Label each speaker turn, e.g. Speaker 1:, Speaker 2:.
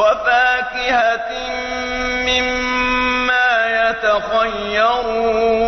Speaker 1: وفاكهة مما يتخيرون